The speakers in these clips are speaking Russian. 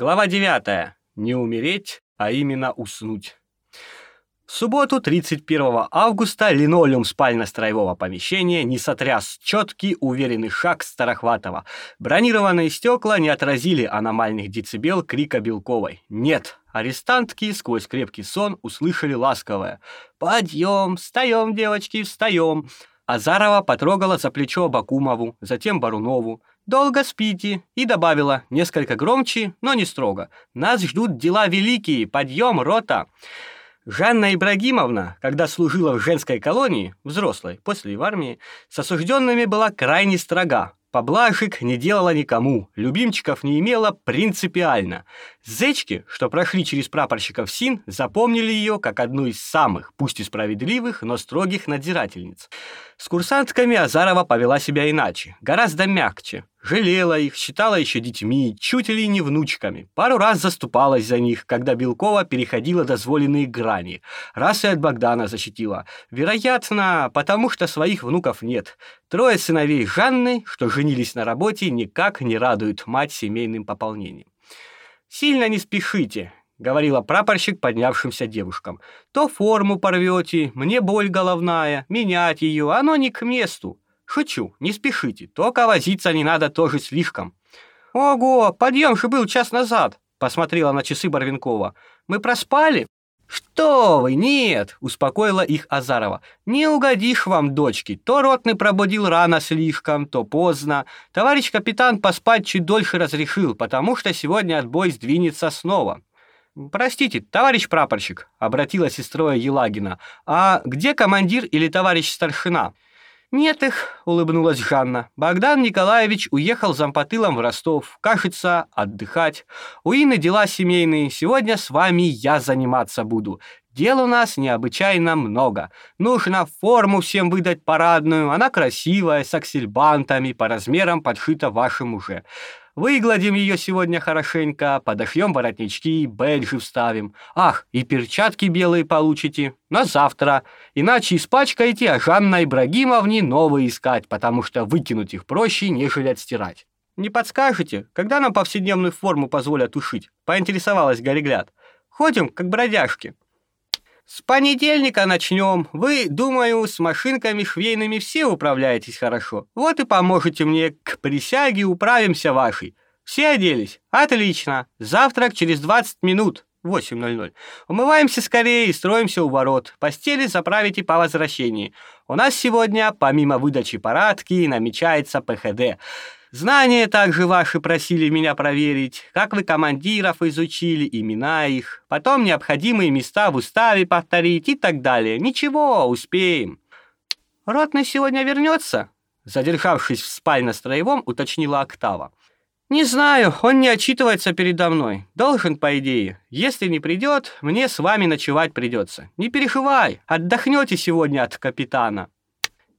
Глава 9. Не умереть, а именно уснуть. В субботу, 31 августа, линолеум спально-строевого помещения не сотряс четкий, уверенный шаг Старохватова. Бронированные стекла не отразили аномальных децибел крика Белковой. Нет, арестантки сквозь крепкий сон услышали ласковое «Подъем, встаем, девочки, встаем!» Азарова потрогала за плечо Бакумову, затем Барунову. «Долго спите?» и добавила, несколько громче, но не строго. «Нас ждут дела великие, подъем, рота!» Жанна Ибрагимовна, когда служила в женской колонии, взрослой, после в армии, с осужденными была крайне строга. Поблажек не делала никому, любимчиков не имела принципиально. Зечки, что прошли через прапорщиков СИН, запомнили ее как одну из самых, пусть и справедливых, но строгих надзирательниц. С курсантками Азарова повела себя иначе, гораздо мягче. Жалела их, считала еще детьми, чуть ли не внучками. Пару раз заступалась за них, когда Белкова переходила дозволенные грани. Раз и от Богдана защитила. Вероятно, потому что своих внуков нет. Трое сыновей Жанны, что женились на работе, никак не радуют мать семейным пополнением. «Сильно не спешите», — говорила прапорщик поднявшимся девушкам. «То форму порвете, мне боль головная, менять ее, оно не к месту. Шучу, не спешите, только возиться не надо тоже слишком. Ого, подъем же был час назад, посмотрела на часы Барвинкова. Мы проспали? Что вы, нет, успокоила их Азарова. Не угодишь вам, дочки. То ротный пробудил рано слишком, то поздно. Товарищ капитан поспать чуть дольше разрешил, потому что сегодня отбой сдвинется снова. Простите, товарищ прапорщик, обратилась сестроя Елагина. А где командир или товарищ старшина? «Нет их», — улыбнулась Жанна. «Богдан Николаевич уехал зампотылом в Ростов, кажется, отдыхать. У Инны дела семейные, сегодня с вами я заниматься буду. Дел у нас необычайно много. Нужно форму всем выдать парадную, она красивая, с аксельбантами, по размерам подшита вашим уже. Выгладим ее сегодня хорошенько, подошьем воротнички, бэджи вставим. Ах, и перчатки белые получите. На завтра. Иначе испачкаете, а Жанна Ибрагимовне новые искать, потому что выкинуть их проще, нежели отстирать. Не подскажете, когда нам повседневную форму позволят ушить? Поинтересовалась Горегляд. Ходим, как бродяжки. С понедельника начнем. Вы, думаю, с машинками швейными все управляетесь хорошо. Вот и поможете мне к присяге управимся вашей. Все оделись? Отлично. Завтрак через 20 минут. 8.00. Умываемся скорее и строимся у ворот. Постели заправите по возвращении. У нас сегодня, помимо выдачи парадки, намечается ПХД. Знания также ваши просили меня проверить, как вы командиров изучили, имена их, потом необходимые места в уставе повторить и так далее. Ничего, успеем. Ротный сегодня вернется? Задержавшись в спально-строевом, уточнила Октава. «Не знаю, он не отчитывается передо мной. Должен, по идее. Если не придет, мне с вами ночевать придется. Не переживай, отдохнете сегодня от капитана».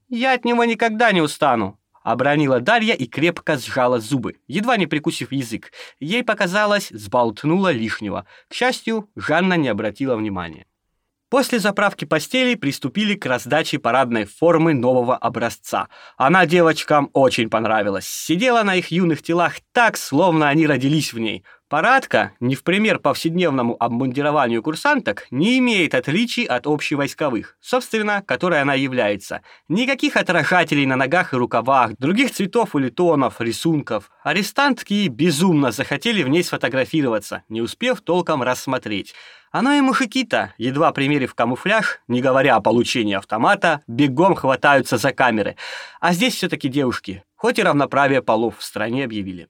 «Я от него никогда не устану», Обронила Дарья и крепко сжала зубы, едва не прикусив язык. Ей показалось, сболтнула лишнего. К счастью, Жанна не обратила внимания. После заправки постелей приступили к раздаче парадной формы нового образца. Она девочкам очень понравилась. Сидела на их юных телах так, словно они родились в ней. Парадка, не в пример повседневному обмундированию курсанток, не имеет отличий от общевойсковых, собственно, которой она является. Никаких отражателей на ногах и рукавах, других цветов или тонов, рисунков. Арестантки безумно захотели в ней сфотографироваться, не успев толком рассмотреть. Оно и мужики-то, едва примерив камуфляж, не говоря о получении автомата, бегом хватаются за камеры. А здесь все-таки девушки, хоть и равноправие полов в стране объявили.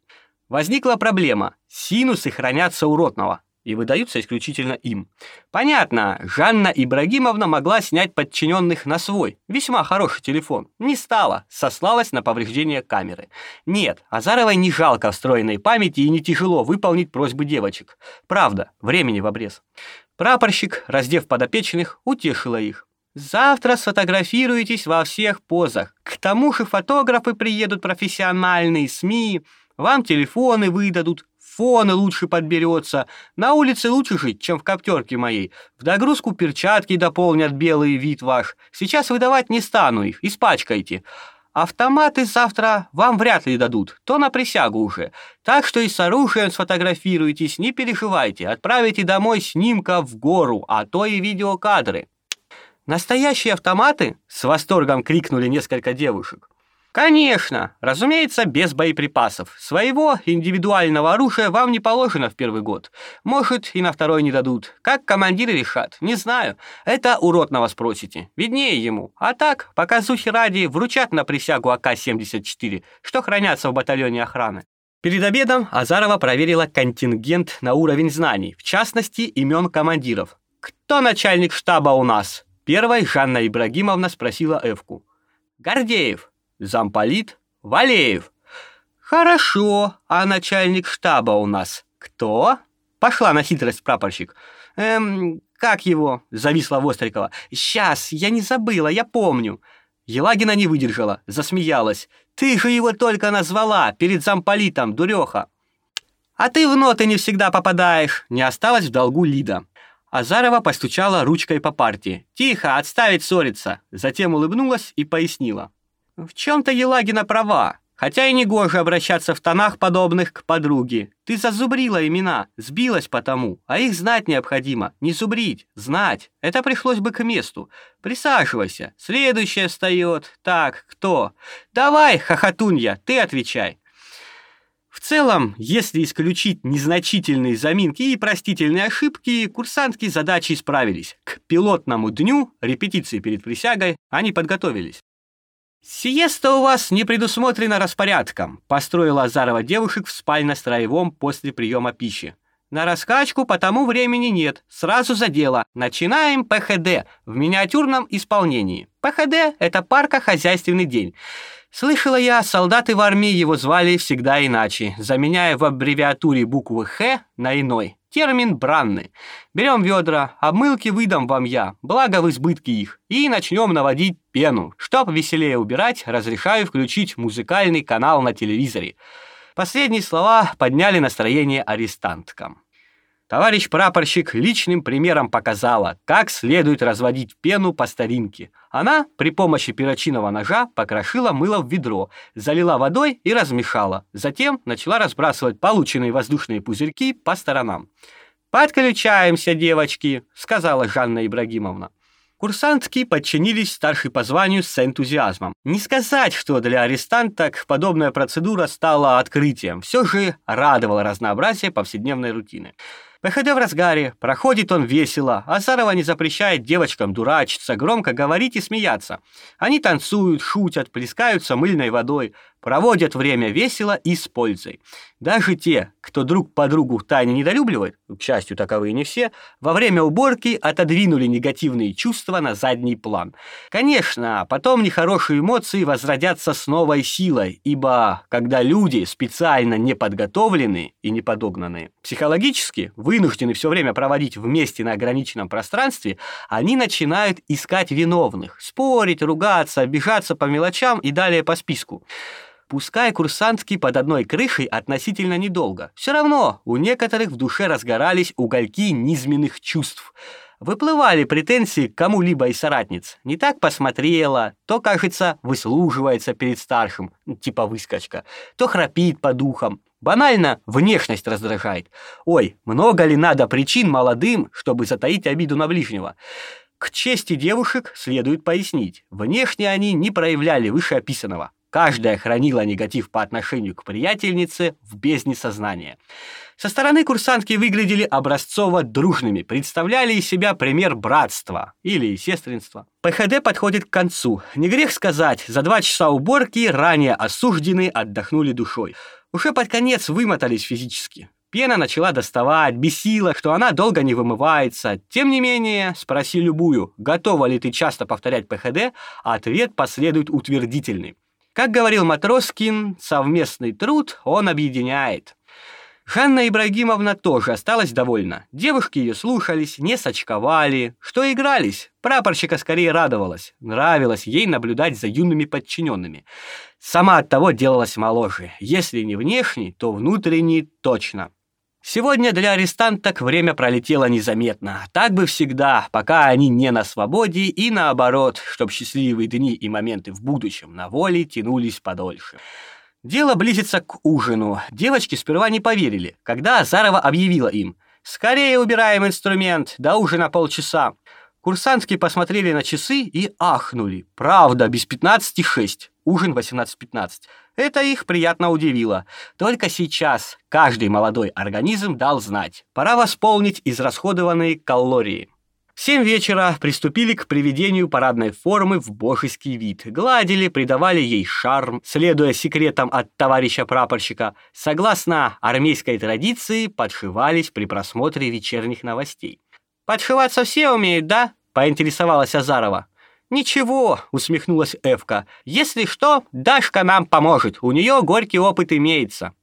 Возникла проблема. Синусы хранятся у ротного и выдаются исключительно им. Понятно, Жанна Ибрагимовна могла снять подчиненных на свой, весьма хороший телефон. Не стала, сослалась на повреждение камеры. Нет, Азаровой не жалко встроенной памяти и не тяжело выполнить просьбы девочек. Правда, времени в обрез. Прапорщик, раздев подопечных, утешила их. Завтра сфотографируетесь во всех позах. К тому же фотографы приедут профессиональные, СМИ. Вам телефоны выдадут, фоны лучше подберется. На улице лучше жить, чем в коптерке моей. В догрузку перчатки дополнят белый вид ваш. Сейчас выдавать не стану их, испачкайте. Автоматы завтра вам вряд ли дадут, то на присягу уже. Так что и с оружием сфотографируйтесь, не переживайте. Отправите домой снимка в гору, а то и видеокадры. Настоящие автоматы? С восторгом крикнули несколько девушек. Конечно, разумеется, без боеприпасов. Своего индивидуального оружия вам не положено в первый год. Может, и на второй не дадут. Как командиры решат, не знаю. Это уродного спросите. Виднее ему. А так, показухи ради, вручат на присягу АК-74, что хранятся в батальоне охраны. Перед обедом Азарова проверила контингент на уровень знаний, в частности, имен командиров. «Кто начальник штаба у нас?» Первой Жанна Ибрагимовна спросила Эвку. «Гордеев», замполит Валеев. Хорошо, а начальник штаба у нас кто? Пошла на хитрость прапорщик. Эм, как его? Зависла Вострикова. Сейчас, я не забыла, я помню. Елагина не выдержала, засмеялась. Ты же его только назвала перед замполитом, дуреха. А ты в ноты не всегда попадаешь. Не осталось в долгу Лида. Азарова постучала ручкой по партии. «Тихо, отставить ссориться!» Затем улыбнулась и пояснила. В чем-то Елагина права, хотя и не гоже обращаться в тонах, подобных к подруге. Ты зазубрила имена, сбилась потому, а их знать необходимо. Не зубрить, знать. Это пришлось бы к месту. Присаживайся. Следующая встает. Так, кто? Давай, хохотунья, ты отвечай. В целом, если исключить незначительные заминки и простительные ошибки, курсантки задачи справились. К пилотному дню, репетиции перед присягой, они подготовились. «Сиеста у вас не предусмотрена распорядком», — построила Азарова девушек в спально-строевом после приема пищи. «На раскачку по тому времени нет, сразу за дело. Начинаем ПХД в миниатюрном исполнении. ПХД — это парко-хозяйственный день. Слышала я, солдаты в армии его звали всегда иначе, заменяя в аббревиатуре буквы «Х» на иной. Термин бранный. Берем ведра, обмылки выдам вам я, благо в избытке их, и начнем наводить пену. Чтоб веселее убирать, разрешаю включить музыкальный канал на телевизоре. Последние слова подняли настроение арестанткам. Товарищ прапорщик личным примером показала, как следует разводить пену по старинке. Она при помощи перочинного ножа покрошила мыло в ведро, залила водой и размешала. Затем начала разбрасывать полученные воздушные пузырьки по сторонам. «Подключаемся, девочки», — сказала Жанна Ибрагимовна. Курсантки подчинились старшей по званию с энтузиазмом. Не сказать, что для арестанток подобная процедура стала открытием, все же радовало разнообразие повседневной рутины. ПХД в разгаре, проходит он весело, а Сарова не запрещает девочкам дурачиться, громко говорить и смеяться. Они танцуют, шутят, плескаются мыльной водой, проводят время весело и с пользой. Даже те, кто друг по другу тайне недолюбливает, к счастью, таковые не все, во время уборки отодвинули негативные чувства на задний план. Конечно, потом нехорошие эмоции возродятся с новой силой, ибо когда люди специально не подготовлены и не подогнаны, психологически вынуждены все время проводить вместе на ограниченном пространстве, они начинают искать виновных, спорить, ругаться, обижаться по мелочам и далее по списку. Пускай курсантки под одной крышей относительно недолго. Все равно у некоторых в душе разгорались угольки низменных чувств. Выплывали претензии к кому-либо из соратниц. Не так посмотрела, то, кажется, выслуживается перед старшим, ну, типа выскочка, то храпит по духам. Банально внешность раздражает. Ой, много ли надо причин молодым, чтобы затаить обиду на ближнего? К чести девушек следует пояснить. Внешне они не проявляли вышеописанного. Каждая хранила негатив по отношению к приятельнице в бездне сознания. Со стороны курсантки выглядели образцово дружными, представляли из себя пример братства или сестринства. ПХД подходит к концу. Не грех сказать, за два часа уборки ранее осужденные отдохнули душой. Уже под конец вымотались физически. Пена начала доставать, бесила, что она долго не вымывается. Тем не менее, спроси любую, готова ли ты часто повторять ПХД, ответ последует утвердительный. Как говорил Матроскин, совместный труд он объединяет. Ханна Ибрагимовна тоже осталась довольна. Девушки ее слушались, не сочковали, что игрались. Прапорщика скорее радовалась. Нравилось ей наблюдать за юными подчиненными. Сама от того делалась моложе. Если не внешне, то внутренне точно. Сегодня для арестанток время пролетело незаметно. Так бы всегда, пока они не на свободе, и наоборот, чтобы счастливые дни и моменты в будущем на воле тянулись подольше. Дело близится к ужину. Девочки сперва не поверили, когда Азарова объявила им «Скорее убираем инструмент, до ужина полчаса». Курсантки посмотрели на часы и ахнули. Правда, без 15.06, ужин 18.15. Это их приятно удивило. Только сейчас каждый молодой организм дал знать. Пора восполнить израсходованные калории. В семь вечера приступили к приведению парадной формы в божеский вид. Гладили, придавали ей шарм, следуя секретам от товарища прапорщика. Согласно армейской традиции, подшивались при просмотре вечерних новостей. «Подшиваться все умеют, да?» — поинтересовалась Азарова. «Ничего», — усмехнулась Эвка. «Если что, Дашка нам поможет. У нее горький опыт имеется».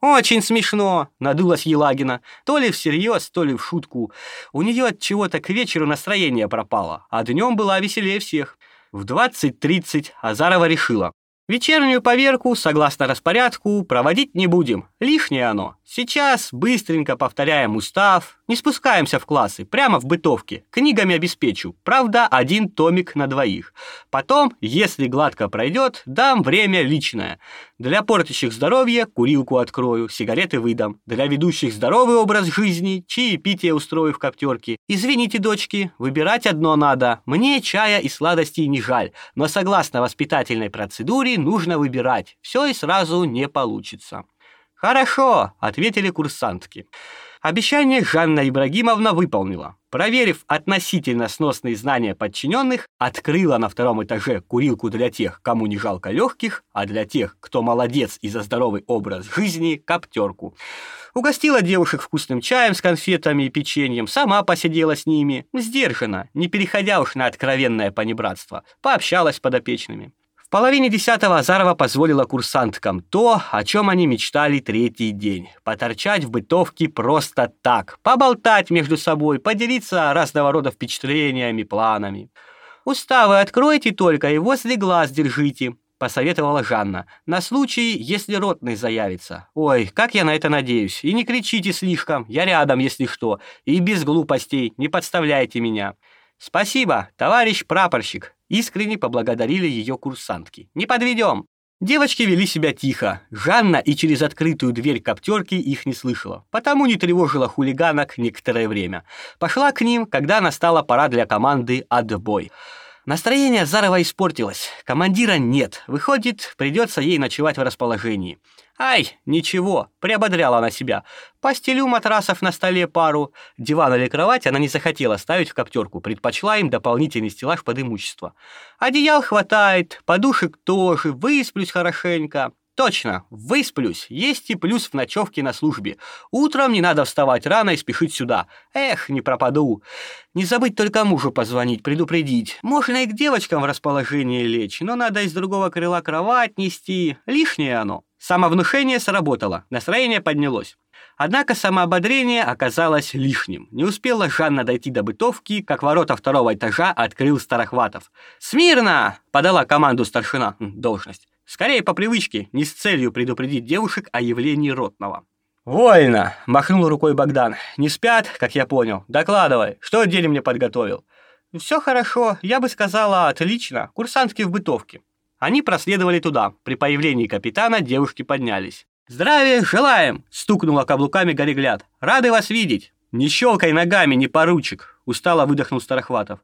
«Очень смешно», — надулась Елагина. То ли всерьез, то ли в шутку. У нее от чего-то к вечеру настроение пропало, а днем была веселее всех. В 20.30 Азарова решила. Вечернюю поверку, согласно распорядку, проводить не будем. Лишнее оно. Сейчас быстренько повторяем устав, не спускаемся в классы, прямо в бытовке. Книгами обеспечу. Правда, один томик на двоих. Потом, если гладко пройдет, дам время личное. Для портящих здоровье курилку открою, сигареты выдам. Для ведущих здоровый образ жизни чаепитие устрою в коптерке. Извините, дочки, выбирать одно надо. Мне чая и сладостей не жаль, но согласно воспитательной процедуре нужно выбирать. Все и сразу не получится. «Хорошо», — ответили курсантки. Обещание Жанна Ибрагимовна выполнила. Проверив относительно сносные знания подчиненных, открыла на втором этаже курилку для тех, кому не жалко легких, а для тех, кто молодец и за здоровый образ жизни, коптерку. Угостила девушек вкусным чаем с конфетами и печеньем, сама посидела с ними, сдержанно, не переходя уж на откровенное понебратство, пообщалась с подопечными половине десятого Азарова позволила курсанткам то, о чем они мечтали третий день. Поторчать в бытовке просто так, поболтать между собой, поделиться разного рода впечатлениями, планами. «Уставы откройте только и возле глаз держите», — посоветовала Жанна, «на случай, если ротный заявится. Ой, как я на это надеюсь. И не кричите слишком, я рядом, если что. И без глупостей, не подставляйте меня». «Спасибо, товарищ прапорщик», — искренне поблагодарили ее курсантки. «Не подведем». Девочки вели себя тихо. Жанна и через открытую дверь коптерки их не слышала, потому не тревожила хулиганок некоторое время. Пошла к ним, когда настала пора для команды «Отбой». Настроение Зарова испортилось. Командира нет. Выходит, придется ей ночевать в расположении. Ай, ничего, приободряла она себя. Постелю матрасов на столе пару. Диван или кровать она не захотела ставить в коптерку, предпочла им дополнительный стеллаж под имущество. Одеял хватает, подушек тоже, высплюсь хорошенько. Точно, высплюсь. Есть и плюс в ночевке на службе. Утром не надо вставать рано и спешить сюда. Эх, не пропаду. Не забыть только мужу позвонить, предупредить. Можно и к девочкам в расположении лечь, но надо из другого крыла кровать нести. Лишнее оно. Самовнушение сработало, настроение поднялось. Однако самоободрение оказалось лишним. Не успела Жанна дойти до бытовки, как ворота второго этажа открыл Старохватов. «Смирно!» — подала команду старшина. Должность. Скорее по привычке, не с целью предупредить девушек о явлении ротного. «Вольно!» — махнул рукой Богдан. «Не спят, как я понял. Докладывай, что отделе мне подготовил?» «Все хорошо, я бы сказала, отлично. Курсантки в бытовке». Они проследовали туда. При появлении капитана девушки поднялись. «Здравия желаем!» — стукнула каблуками Горегляд. «Рады вас видеть!» «Не щелкай ногами, не поручик!» — устало выдохнул Старохватов.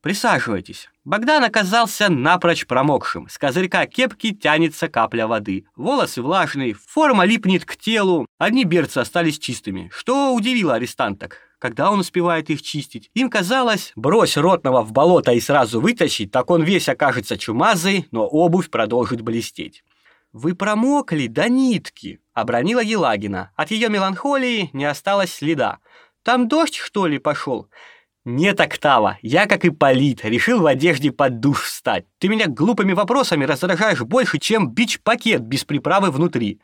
«Присаживайтесь». Богдан оказался напрочь промокшим. С козырька кепки тянется капля воды. Волосы влажные, форма липнет к телу. Одни берцы остались чистыми, что удивило арестанток когда он успевает их чистить. Им казалось, брось ротного в болото и сразу вытащить, так он весь окажется чумазый, но обувь продолжит блестеть. «Вы промокли до нитки», — обронила Елагина. От ее меланхолии не осталось следа. «Там дождь, что ли, пошел?» «Нет, Октава, я, как и Полит, решил в одежде под душ встать. Ты меня глупыми вопросами раздражаешь больше, чем бич-пакет без приправы внутри.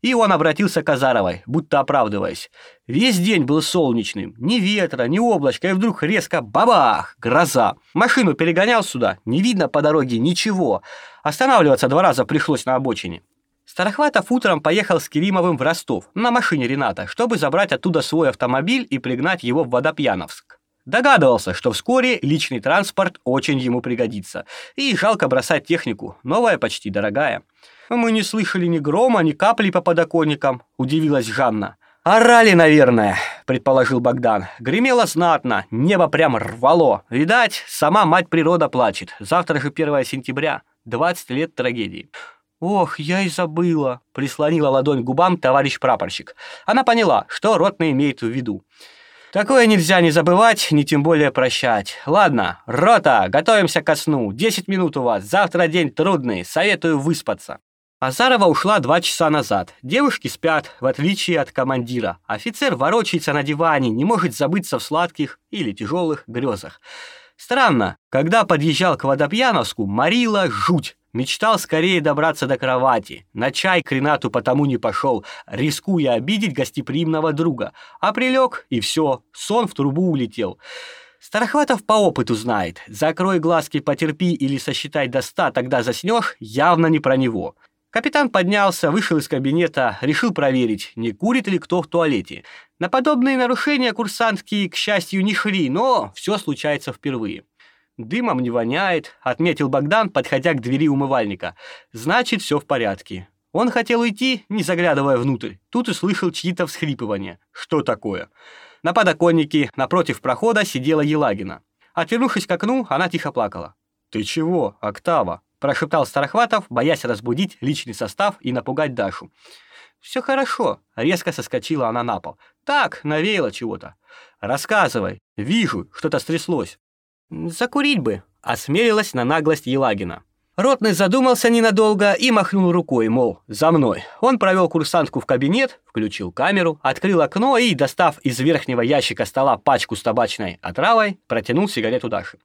И он обратился к Азаровой, будто оправдываясь. Весь день был солнечным, ни ветра, ни облачка, и вдруг резко бабах, гроза. Машину перегонял сюда, не видно по дороге ничего. Останавливаться два раза пришлось на обочине. Старохватов утром поехал с Керимовым в Ростов на машине Рената, чтобы забрать оттуда свой автомобиль и пригнать его в Водопьяновск. Догадывался, что вскоре личный транспорт очень ему пригодится. И жалко бросать технику, новая почти дорогая. «Мы не слышали ни грома, ни капли по подоконникам», — удивилась Жанна. «Орали, наверное», — предположил Богдан. «Гремело знатно, небо прям рвало. Видать, сама мать природа плачет. Завтра же 1 сентября, 20 лет трагедии». «Ох, я и забыла», — прислонила ладонь к губам товарищ прапорщик. Она поняла, что ротный имеет в виду. «Такое нельзя не забывать, ни тем более прощать. Ладно, рота, готовимся ко сну. Десять минут у вас, завтра день трудный, советую выспаться». Азарова ушла два часа назад. Девушки спят, в отличие от командира. Офицер ворочается на диване, не может забыться в сладких или тяжелых грезах. Странно, когда подъезжал к Водопьяновску, морила жуть. Мечтал скорее добраться до кровати. На чай к Ренату потому не пошел, рискуя обидеть гостеприимного друга. А прилег, и все, сон в трубу улетел. Старохватов по опыту знает. Закрой глазки, потерпи или сосчитай до ста, тогда заснешь, явно не про него. Капитан поднялся, вышел из кабинета, решил проверить, не курит ли кто в туалете. На подобные нарушения курсантки, к счастью, не шли, но все случается впервые. «Дымом не воняет», — отметил Богдан, подходя к двери умывальника. «Значит, все в порядке». Он хотел уйти, не заглядывая внутрь. Тут и слышал чьи-то всхлипывания. Что такое? На подоконнике напротив прохода сидела Елагина. Отвернувшись к окну, она тихо плакала. «Ты чего, Октава?» – прошептал Старохватов, боясь разбудить личный состав и напугать Дашу. «Все хорошо», – резко соскочила она на пол. «Так, навеяло чего-то». «Рассказывай. Вижу, что-то стряслось». «Закурить бы», — осмелилась на наглость Елагина. Ротный задумался ненадолго и махнул рукой, мол, за мной. Он провел курсантку в кабинет, включил камеру, открыл окно и, достав из верхнего ящика стола пачку с табачной отравой, протянул сигарету Даше.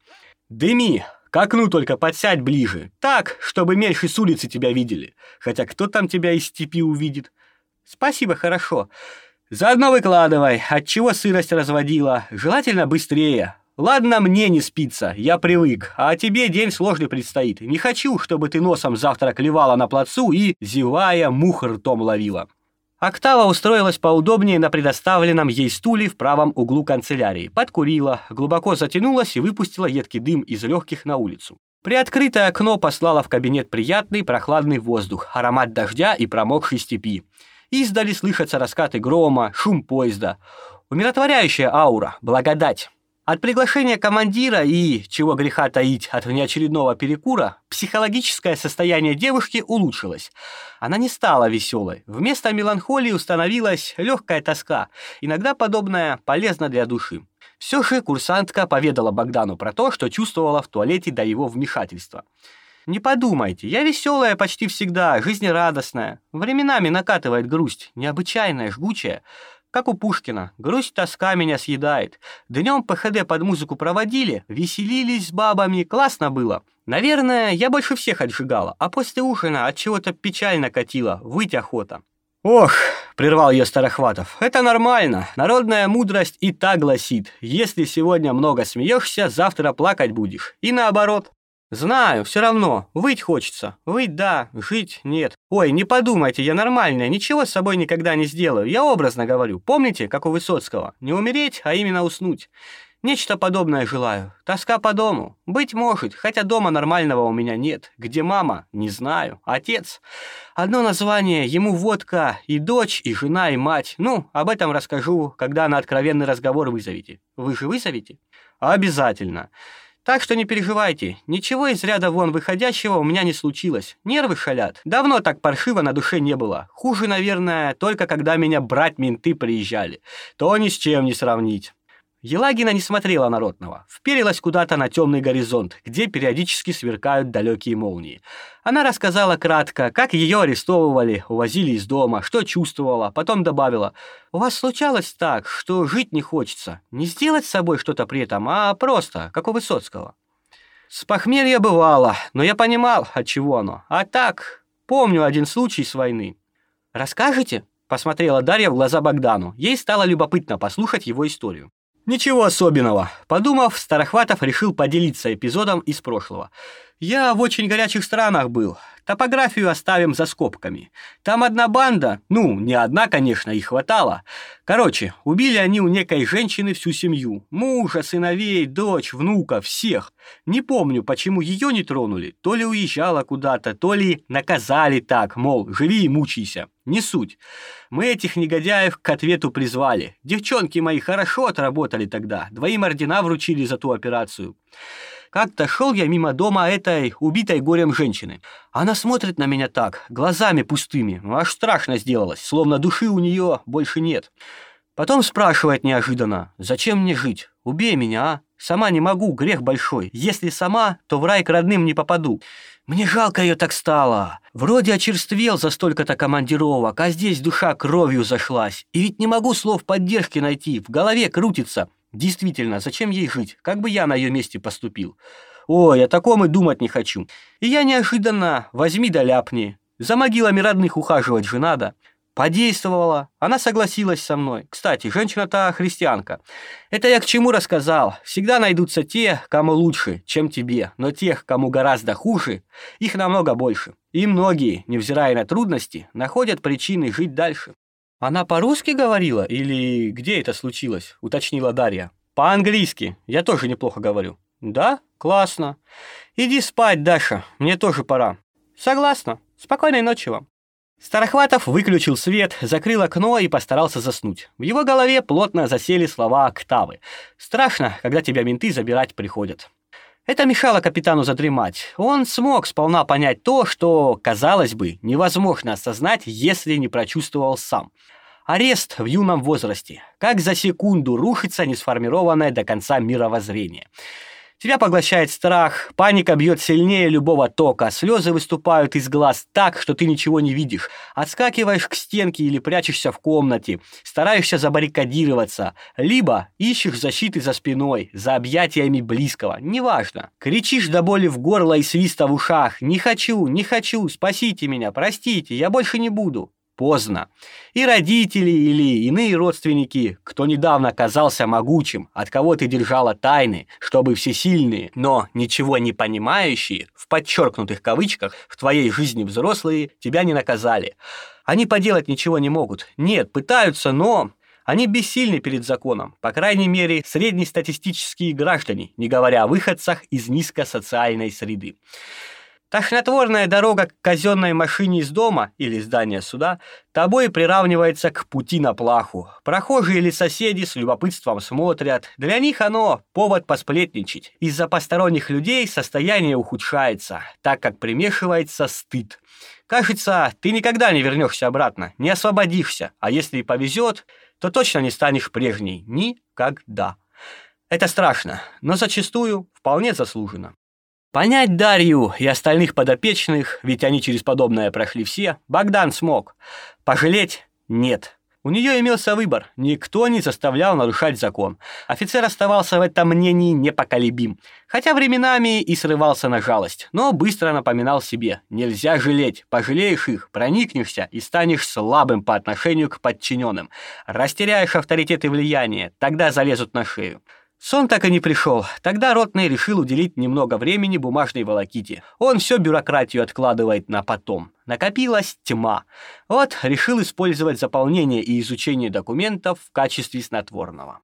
«Дыми, к окну только подсядь ближе, так, чтобы меньше с улицы тебя видели. Хотя кто там тебя из степи увидит?» «Спасибо, хорошо. Заодно выкладывай, от чего сырость разводила, желательно быстрее, Ладно, мне не спится, я привык, а тебе день сложный предстоит. Не хочу, чтобы ты носом завтра клевала на плацу и, зевая, мух ртом ловила». Октава устроилась поудобнее на предоставленном ей стуле в правом углу канцелярии, подкурила, глубоко затянулась и выпустила едкий дым из легких на улицу. Приоткрытое окно послало в кабинет приятный прохладный воздух, аромат дождя и промокшей степи. Издали слышатся раскаты грома, шум поезда. Умиротворяющая аура, благодать. От приглашения командира и, чего греха таить, от внеочередного перекура, психологическое состояние девушки улучшилось. Она не стала веселой. Вместо меланхолии установилась легкая тоска, иногда подобная полезна для души. Все же курсантка поведала Богдану про то, что чувствовала в туалете до его вмешательства. «Не подумайте, я веселая почти всегда, жизнерадостная. Временами накатывает грусть, необычайная, жгучая. Как у Пушкина, грусть тоска меня съедает. Днем ПХД под музыку проводили, веселились с бабами, классно было. Наверное, я больше всех отжигала, а после ужина от чего-то печально катила, выть охота. «Ох!» — прервал ее Старохватов. «Это нормально. Народная мудрость и так гласит. Если сегодня много смеешься, завтра плакать будешь. И наоборот». «Знаю, все равно. Выть хочется. Выть – да, жить – нет. Ой, не подумайте, я нормальная, ничего с собой никогда не сделаю. Я образно говорю. Помните, как у Высоцкого? Не умереть, а именно уснуть. Нечто подобное желаю. Тоска по дому. Быть может, хотя дома нормального у меня нет. Где мама? Не знаю. Отец? Одно название, ему водка, и дочь, и жена, и мать. Ну, об этом расскажу, когда на откровенный разговор вызовете. Вы же вызовете? Обязательно. Так что не переживайте, ничего из ряда вон выходящего у меня не случилось. Нервы шалят. Давно так паршиво на душе не было. Хуже, наверное, только когда меня брать менты приезжали. То ни с чем не сравнить. Елагина не смотрела на Ротного, вперилась куда-то на темный горизонт, где периодически сверкают далекие молнии. Она рассказала кратко, как ее арестовывали, увозили из дома, что чувствовала, потом добавила, «У вас случалось так, что жить не хочется, не сделать с собой что-то при этом, а просто, как у Высоцкого». «С похмелья бывало, но я понимал, от чего оно. А так, помню один случай с войны». «Расскажете?» — посмотрела Дарья в глаза Богдану. Ей стало любопытно послушать его историю. Ничего особенного. Подумав, Старохватов решил поделиться эпизодом из прошлого. Я в очень горячих странах был. Топографию оставим за скобками. Там одна банда, ну, не одна, конечно, их хватало. Короче, убили они у некой женщины всю семью. Мужа, сыновей, дочь, внука, всех. Не помню, почему ее не тронули. То ли уезжала куда-то, то ли наказали так, мол, живи и мучайся. Не суть. Мы этих негодяев к ответу призвали. Девчонки мои хорошо отработали тогда. Двоим ордена вручили за ту операцию. Как-то шел я мимо дома этой убитой горем женщины. Она смотрит на меня так, глазами пустыми, аж страшно сделалось, словно души у нее больше нет. Потом спрашивает неожиданно, зачем мне жить? Убей меня, а? Сама не могу, грех большой. Если сама, то в рай к родным не попаду. Мне жалко ее так стало. Вроде очерствел за столько-то командировок, а здесь душа кровью зашлась. И ведь не могу слов поддержки найти, в голове крутится. Действительно, зачем ей жить? Как бы я на ее месте поступил? Ой, о таком и думать не хочу. И я неожиданно возьми да ляпни. За могилами родных ухаживать же надо. Подействовала. Она согласилась со мной. Кстати, женщина-то христианка. Это я к чему рассказал. Всегда найдутся те, кому лучше, чем тебе. Но тех, кому гораздо хуже, их намного больше. И многие, невзирая на трудности, находят причины жить дальше. «Она по-русски говорила или где это случилось?» — уточнила Дарья. «По-английски. Я тоже неплохо говорю». «Да? Классно. Иди спать, Даша. Мне тоже пора». «Согласна. Спокойной ночи вам». Старохватов выключил свет, закрыл окно и постарался заснуть. В его голове плотно засели слова октавы. Страшно, когда тебя менты забирать приходят. Это мешало капитану задремать. Он смог сполна понять то, что, казалось бы, невозможно осознать, если не прочувствовал сам. Арест в юном возрасте. Как за секунду рушится несформированное до конца мировоззрение. Тебя поглощает страх, паника бьет сильнее любого тока, слезы выступают из глаз так, что ты ничего не видишь. Отскакиваешь к стенке или прячешься в комнате, стараешься забаррикадироваться, либо ищешь защиты за спиной, за объятиями близкого, неважно. Кричишь до боли в горло и свиста в ушах. «Не хочу, не хочу, спасите меня, простите, я больше не буду» поздно. И родители или иные родственники, кто недавно казался могучим, от кого ты держала тайны, чтобы всесильные, но ничего не понимающие, в подчеркнутых кавычках, в твоей жизни взрослые, тебя не наказали. Они поделать ничего не могут. Нет, пытаются, но они бессильны перед законом, по крайней мере, среднестатистические граждане, не говоря о выходцах из низкосоциальной среды. Тошнотворная дорога к казенной машине из дома или здания суда тобой приравнивается к пути на плаху. Прохожие или соседи с любопытством смотрят. Для них оно повод посплетничать. Из-за посторонних людей состояние ухудшается, так как примешивается стыд. Кажется, ты никогда не вернешься обратно, не освободишься, а если и повезет, то точно не станешь прежней. Никогда. Это страшно, но зачастую вполне заслуженно. Понять Дарью и остальных подопечных, ведь они через подобное прошли все, Богдан смог. Пожалеть – нет. У нее имелся выбор, никто не заставлял нарушать закон. Офицер оставался в этом мнении непоколебим, хотя временами и срывался на жалость, но быстро напоминал себе – нельзя жалеть, пожалеешь их, проникнешься и станешь слабым по отношению к подчиненным. Растеряешь авторитет и влияние, тогда залезут на шею. Сон так и не пришел. Тогда Ротный решил уделить немного времени бумажной волоките. Он всю бюрократию откладывает на потом. Накопилась тьма. Вот решил использовать заполнение и изучение документов в качестве снотворного.